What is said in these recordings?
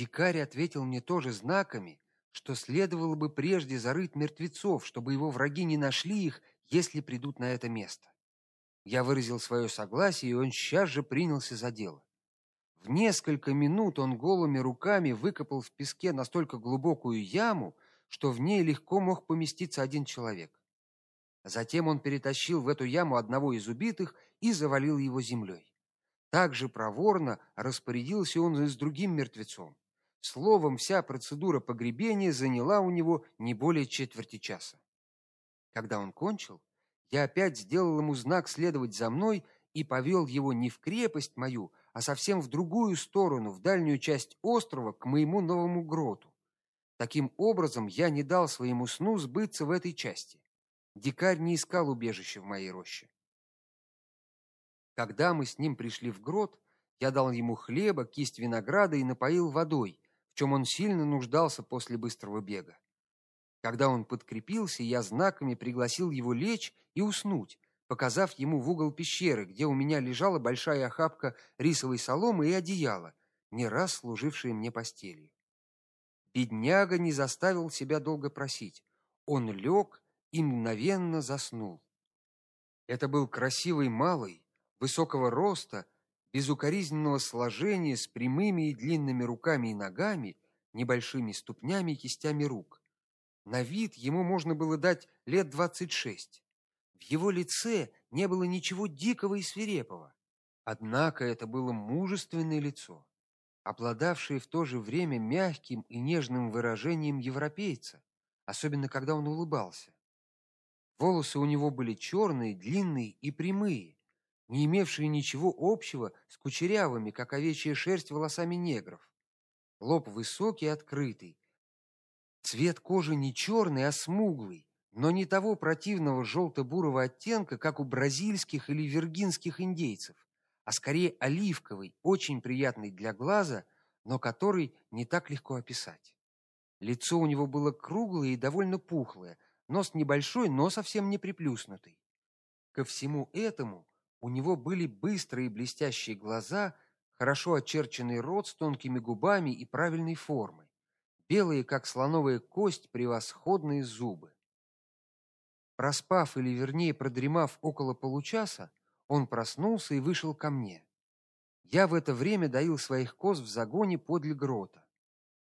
Дикарь ответил мне тоже знаками, что следовало бы прежде зарыть мертвецов, чтобы его враги не нашли их, если придут на это место. Я выразил свое согласие, и он сейчас же принялся за дело. В несколько минут он голыми руками выкопал в песке настолько глубокую яму, что в ней легко мог поместиться один человек. Затем он перетащил в эту яму одного из убитых и завалил его землей. Также проворно распорядился он и с другим мертвецом. Словом, вся процедура погребения заняла у него не более четверти часа. Когда он кончил, я опять сделал ему знак следовать за мной и повел его не в крепость мою, а совсем в другую сторону, в дальнюю часть острова, к моему новому гроту. Таким образом, я не дал своему сну сбыться в этой части. Дикарь не искал убежища в моей роще. Когда мы с ним пришли в грот, я дал ему хлеба, кисть винограда и напоил водой, чем он сильно нуждался после быстрого бега. Когда он подкрепился, я знаками пригласил его лечь и уснуть, показав ему в угол пещеры, где у меня лежала большая охапка рисовой соломы и одеяло, не раз служившее мне постелью. Бедняга не заставил себя долго просить. Он лег и мгновенно заснул. Это был красивый малый, высокого роста, безукоризненного сложения, с прямыми и длинными руками и ногами, небольшими ступнями и кистями рук. На вид ему можно было дать лет двадцать шесть. В его лице не было ничего дикого и свирепого. Однако это было мужественное лицо, обладавшее в то же время мягким и нежным выражением европейца, особенно когда он улыбался. Волосы у него были черные, длинные и прямые, не имевшие ничего общего с кучерявыми, как овечья шерсть, волосами негров. Лоб высокий и открытый, Цвет кожи не черный, а смуглый, но не того противного желто бурого оттенка, как у бразильских или виргинских индейцев, а скорее оливковый, очень приятный для глаза, но который не так легко описать. Лицо у него было круглое и довольно пухлое, нос небольшой, но совсем не приплюснутый. Ко всему этому у него были быстрые блестящие глаза, хорошо очерченный рот с тонкими губами и правильной формы белые, как слоновая кость, превосходные зубы. Проспав или вернее продремав около получаса, он проснулся и вышел ко мне. Я в это время доил своих коз в загоне подле грота.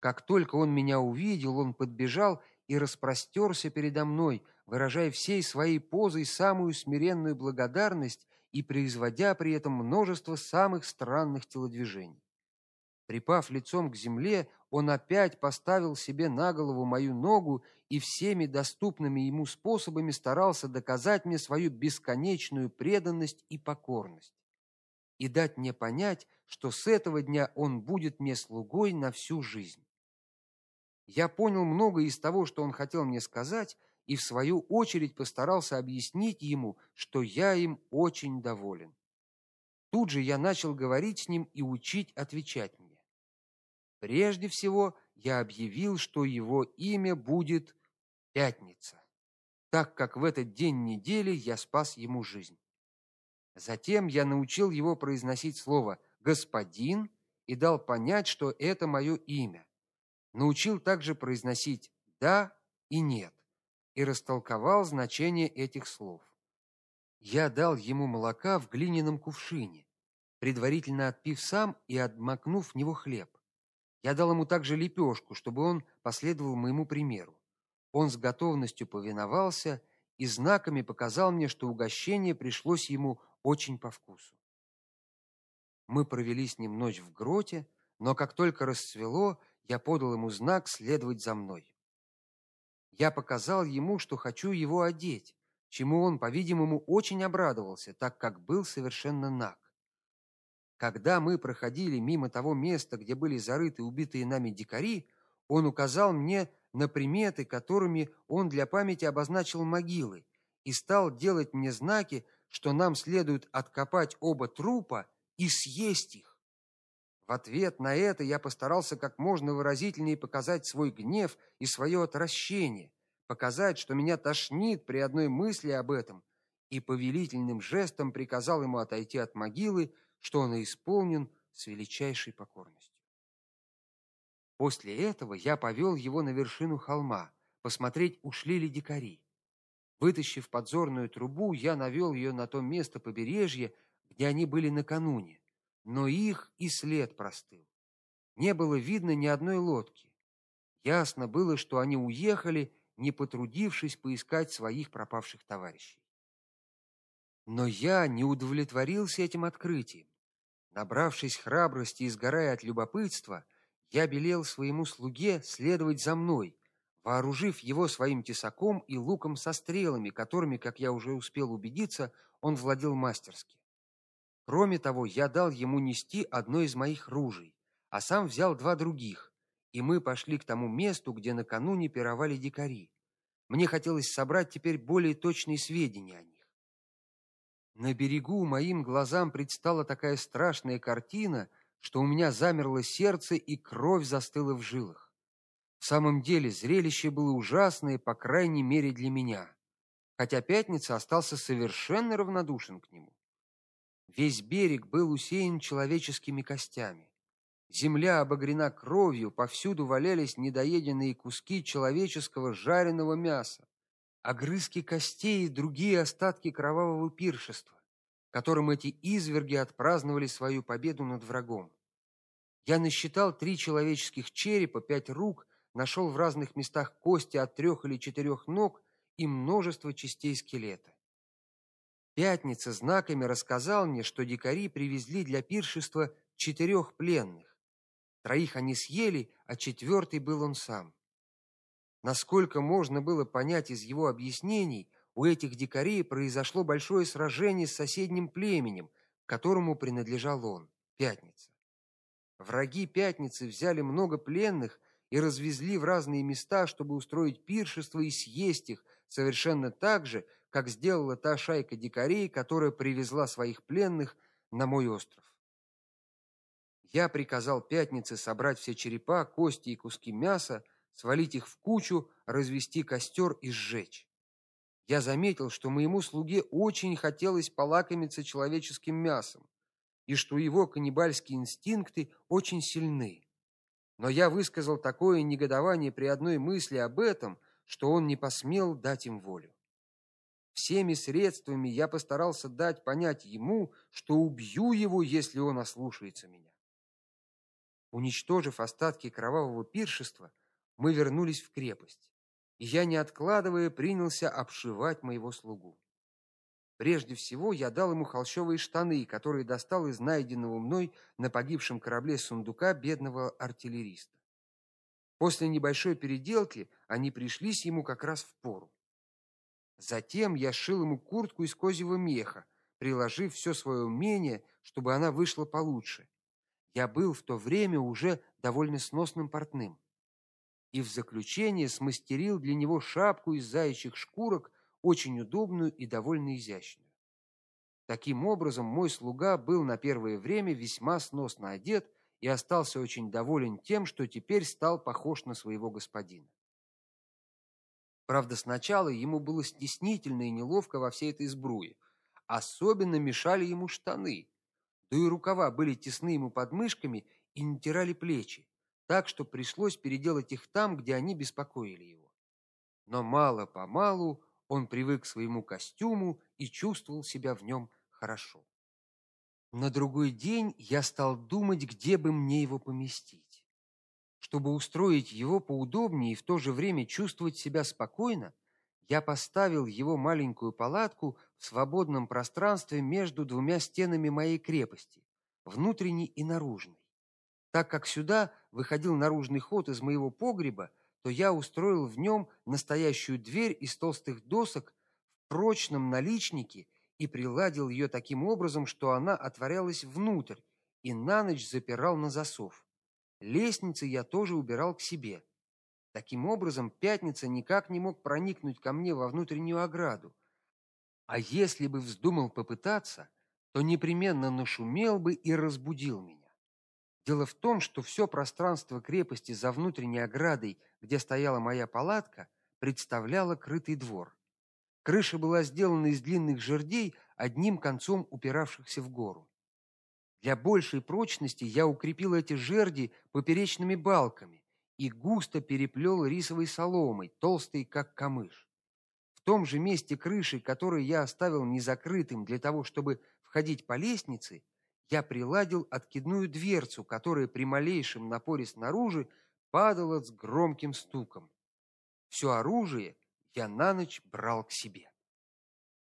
Как только он меня увидел, он подбежал и распростерся передо мной, выражая всей своей позой самую смиренную благодарность и производя при этом множество самых странных телодвижений. Припав лицом к земле, он опять поставил себе на голову мою ногу и всеми доступными ему способами старался доказать мне свою бесконечную преданность и покорность и дать мне понять, что с этого дня он будет мне слугой на всю жизнь. Я понял многое из того, что он хотел мне сказать, и в свою очередь постарался объяснить ему, что я им очень доволен. Тут же я начал говорить с ним и учить отвечать мне. Прежде всего, я объявил, что его имя будет Пятница, так как в этот день недели я спас ему жизнь. Затем я научил его произносить слово господин и дал понять, что это мое имя. Научил также произносить да и нет и растолковал значение этих слов. Я дал ему молока в глиняном кувшине, предварительно отпив сам и отмакнув в него хлеб. Я дал ему также лепешку, чтобы он последовал моему примеру. Он с готовностью повиновался и знаками показал мне, что угощение пришлось ему очень по вкусу. Мы провели с ним ночь в гроте, но как только рассвело, я подал ему знак следовать за мной. Я показал ему, что хочу его одеть, чему он, по-видимому, очень обрадовался, так как был совершенно наг. Когда мы проходили мимо того места, где были зарыты убитые нами дикари, он указал мне на приметы, которыми он для памяти обозначил могилы, и стал делать мне знаки, что нам следует откопать оба трупа и съесть их. В ответ на это я постарался как можно выразительнее показать свой гнев и свое отвращение, показать, что меня тошнит при одной мысли об этом, и повелительным жестом приказал ему отойти от могилы, что он исполнен с величайшей покорностью. После этого я повел его на вершину холма, посмотреть, ушли ли дикари. Вытащив подзорную трубу, я навел ее на то место побережья, где они были накануне, но их и след простыл. Не было видно ни одной лодки. Ясно было, что они уехали, не потрудившись поискать своих пропавших товарищей. Но я не удовлетворился этим открытием. Набравшись храбрости и сгорая от любопытства, я велел своему слуге следовать за мной, вооружив его своим тесаком и луком со стрелами, которыми, как я уже успел убедиться, он владел мастерски. Кроме того, я дал ему нести одно из моих ружей, а сам взял два других, и мы пошли к тому месту, где накануне пировали дикари. Мне хотелось собрать теперь более точные сведения о них. На берегу моим глазам предстала такая страшная картина, что у меня замерло сердце и кровь застыла в жилах. В самом деле, зрелище было ужасное, по крайней мере, для меня, хотя Пятница остался совершенно равнодушен к нему. Весь берег был усеян человеческими костями. Земля обогрена кровью, повсюду валялись недоеденные куски человеческого жареного мяса, огрызки костей и другие остатки кровавого пиршества, которым эти изверги отпраздновали свою победу над врагом. Я насчитал три человеческих черепа, пять рук нашел в разных местах кости от трех или четырех ног и множество частей скелета. Пятница знаками рассказал мне, что дикари привезли для пиршества четырех пленных. Троих они съели, а четвертый был он сам. Насколько можно было понять из его объяснений, у этих дикарей произошло большое сражение с соседним племенем, которому принадлежал он, Пятница. Враги Пятницы взяли много пленных и развезли в разные места, чтобы устроить пиршество и съесть их, совершенно так же, как сделала та шайка дикарей, которая привезла своих пленных на мой остров. Я приказал Пятнице собрать все черепа, кости и куски мяса, свалить их в кучу, развести костер и сжечь. Я заметил, что моему слуге очень хотелось полакомиться человеческим мясом, и что его каннибальские инстинкты очень сильны. Но я высказал такое негодование при одной мысли об этом, что он не посмел дать им волю. Всеми средствами я постарался дать понять ему, что убью его, если он ослушается меня. Уничтожив остатки кровавого пиршества, мы вернулись в крепость, и я, не откладывая, принялся обшивать моего слугу. Прежде всего, я дал ему холщовые штаны, которые достал из найденного мной на погибшем корабле сундука бедного артиллериста. После небольшой переделки они пришлись ему как раз в пору. Затем я сшил ему куртку из козьего меха, приложив все свое умение, чтобы она вышла получше. Я был в то время уже довольно сносным портным. И в заключение смастерил для него шапку из заячьих шкурок очень удобную и довольно изящную. Таким образом, мой слуга был на первое время весьма сносно одет и остался очень доволен тем, что теперь стал похож на своего господина. Правда, сначала ему было стеснительно и неловко во всей этой сбруе. Особенно мешали ему штаны. Да и рукава были тесны ему под мышками и натирали плечи, так что пришлось переделать их там, где они беспокоили его. Но мало-помалу он привык к своему костюму и чувствовал себя в нем хорошо. На другой день я стал думать, где бы мне его поместить. Чтобы устроить его поудобнее и в то же время чувствовать себя спокойно, я поставил его маленькую палатку в свободном пространстве между двумя стенами моей крепости, внутренней и наружной. Так как сюда выходил наружный ход из моего погреба, то я устроил в нем настоящую дверь из толстых досок в прочном наличнике и приладил ее таким образом, что она отворялась внутрь и на ночь запирал на засов. Лестницы я тоже убирал к себе. Таким образом, пятница никак не мог проникнуть ко мне во внутреннюю ограду. А если бы вздумал попытаться, то непременно нашумел бы и разбудил меня. Дело в том, что все пространство крепости за внутренней оградой, где стояла моя палатка, представляло крытый двор. Крыша была сделана из длинных жердей, одним концом упиравшихся в гору. Для большей прочности я укрепил эти жерди поперечными балками и густо переплел рисовой соломой, толстой как камыш. В том же месте крыши, которое я оставил незакрытым для того, чтобы входить по лестнице, я приладил откидную дверцу, которая при малейшем напоре снаружи падала с громким стуком. Все оружие я на ночь брал к себе.